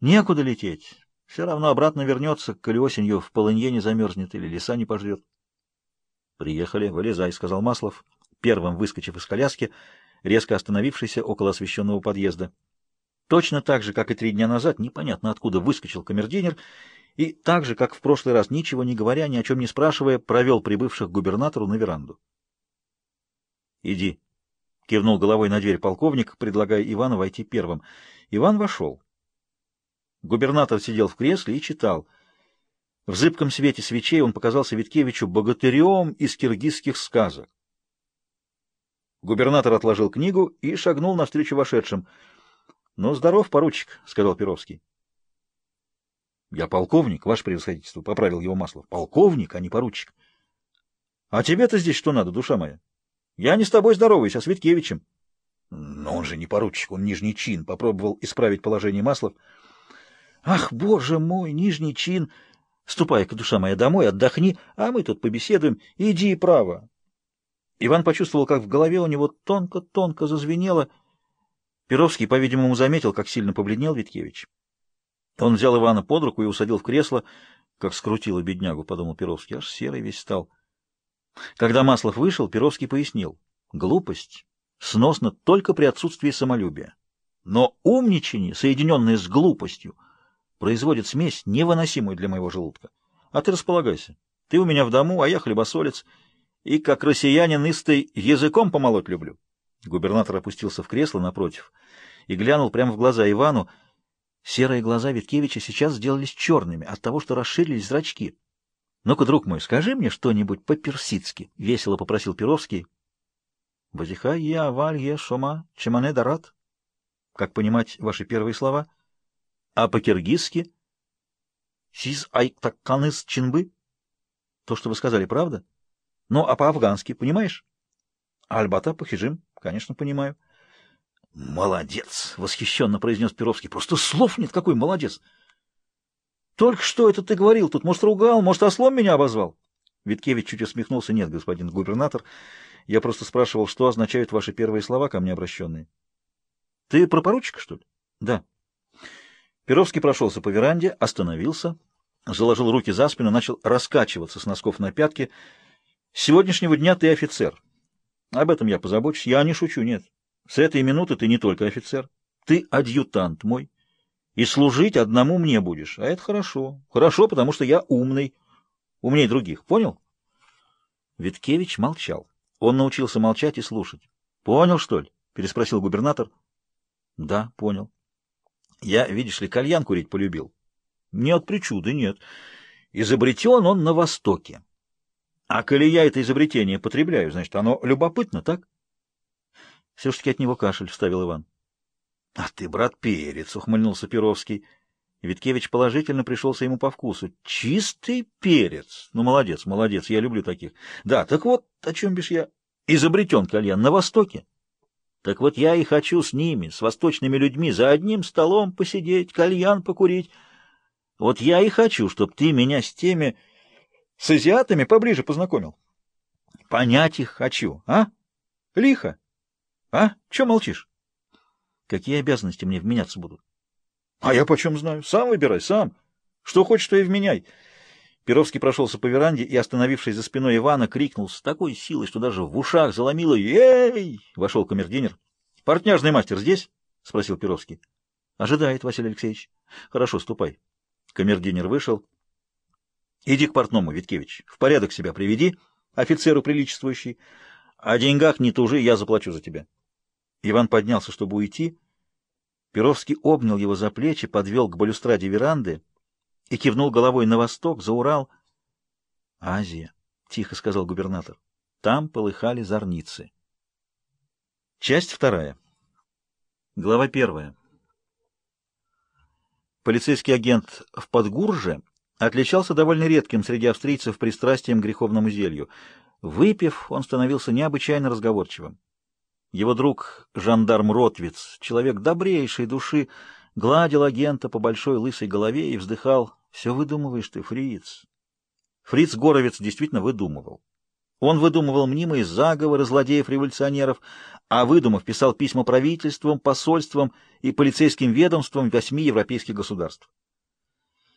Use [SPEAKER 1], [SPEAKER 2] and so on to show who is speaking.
[SPEAKER 1] Некуда лететь. Все равно обратно вернется, коли осенью в полынье замерзнет или леса не пожрет. Приехали, вылезай, — сказал Маслов, первым выскочив из коляски, резко остановившийся около освещенного подъезда. Точно так же, как и три дня назад, непонятно откуда выскочил камердинер и так же, как в прошлый раз, ничего не говоря, ни о чем не спрашивая, провел прибывших к губернатору на веранду. — Иди, — кивнул головой на дверь полковник, предлагая Ивану войти первым. Иван вошел. — Губернатор сидел в кресле и читал. В зыбком свете свечей он показался Виткевичу богатырем из киргизских сказок. Губернатор отложил книгу и шагнул навстречу вошедшим. — Ну, здоров, поручик, — сказал Перовский. — Я полковник, ваше превосходительство, — поправил его Маслов. — Полковник, а не поручик. — А тебе-то здесь что надо, душа моя? Я не с тобой здороваюсь, а с Виткевичем. — Но он же не поручик, он нижний чин, — попробовал исправить положение Маслов. — Ах, боже мой, нижний чин! Ступай-ка, душа моя, домой, отдохни, а мы тут побеседуем. Иди право. Иван почувствовал, как в голове у него тонко-тонко зазвенело. Перовский, по-видимому, заметил, как сильно побледнел Виткевич. Он взял Ивана под руку и усадил в кресло. Как скрутило беднягу, подумал Перовский, аж серый весь стал. Когда Маслов вышел, Перовский пояснил. Глупость сносна только при отсутствии самолюбия. Но умничание, соединенное с глупостью — производит смесь, невыносимую для моего желудка. А ты располагайся. Ты у меня в дому, а я хлебосолец. И, как россиянин истый, языком помолоть люблю. Губернатор опустился в кресло напротив и глянул прямо в глаза Ивану. Серые глаза Виткевича сейчас сделались черными от того, что расширились зрачки. — Ну-ка, друг мой, скажи мне что-нибудь по-персидски, — весело попросил Перовский. — Базиха я валье шома чемане дарат. Как понимать ваши первые слова? — а по-киргизски? Сиз айктакканыс чинбы? То, что вы сказали, правда? Ну, а по-афгански, понимаешь? Альбата похижим, конечно, понимаю. Молодец, восхищенно произнес Перовский. Просто слов нет, какой молодец. Только что это ты говорил тут? Может, ругал, может, ослом меня обозвал? Виткевич чуть усмехнулся. Нет, господин губернатор, я просто спрашивал, что означают ваши первые слова ко мне обращенные. Ты про поручика, что ли? Да. Перовский прошелся по веранде, остановился, заложил руки за спину, начал раскачиваться с носков на пятки. Сегодняшнего дня ты офицер. Об этом я позабочусь. Я не шучу, нет. С этой минуты ты не только офицер. Ты адъютант мой. И служить одному мне будешь. А это хорошо. Хорошо, потому что я умный. Умней других. Понял?» Виткевич молчал. Он научился молчать и слушать. «Понял, что ли?» — переспросил губернатор. «Да, понял». Я, видишь ли, кальян курить полюбил. Не Нет причуды, нет. Изобретен он на Востоке. А коли я это изобретение потребляю, значит, оно любопытно, так? Все-таки от него кашель, — вставил Иван. — А ты, брат, перец, — ухмыльнулся Перовский. Виткевич положительно пришелся ему по вкусу. — Чистый перец! Ну, молодец, молодец, я люблю таких. Да, так вот, о чем бишь я? Изобретен кальян на Востоке. Так вот я и хочу с ними, с восточными людьми, за одним столом посидеть, кальян покурить. Вот я и хочу, чтобы ты меня с теми, с азиатами поближе познакомил. Понять их хочу, а? Лихо. А? Че молчишь? Какие обязанности мне вменяться будут? А я почем знаю? Сам выбирай, сам. Что хочешь, то и вменяй. Перовский прошелся по веранде и, остановившись за спиной Ивана, крикнул с такой силой, что даже в ушах заломило «Ей!» — вошел камердинер. «Портняжный мастер здесь?» — спросил Перовский. «Ожидает, Василий Алексеевич. Хорошо, ступай». Камердинер вышел. «Иди к портному, Виткевич. В порядок себя приведи, офицеру приличествующий. О деньгах не тужи, я заплачу за тебя». Иван поднялся, чтобы уйти. Перовский обнял его за плечи, подвел к балюстраде веранды — и кивнул головой на восток, за Урал. «Азия», — тихо сказал губернатор. Там полыхали зорницы. Часть вторая. Глава первая. Полицейский агент в Подгурже отличался довольно редким среди австрийцев пристрастием к греховному зелью. Выпив, он становился необычайно разговорчивым. Его друг, жандарм Ротвиц, человек добрейшей души, гладил агента по большой лысой голове и вздыхал все выдумываешь ты, Фриц. Фриц Горовец действительно выдумывал. Он выдумывал мнимые заговоры злодеев-революционеров, а выдумав писал письма правительствам, посольствам и полицейским ведомствам восьми европейских государств.